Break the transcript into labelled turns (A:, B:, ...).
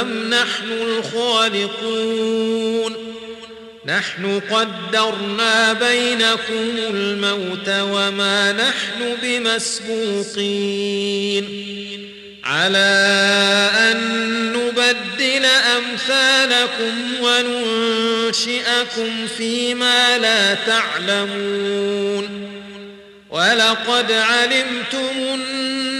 A: أم نحن الخالقون؟ نحن قدرنا بينكم الموت وما نحن بمسبوقين. على أن نبدل أمثالكم وننشئكم فيما لا تعلمون. ولقد علمتم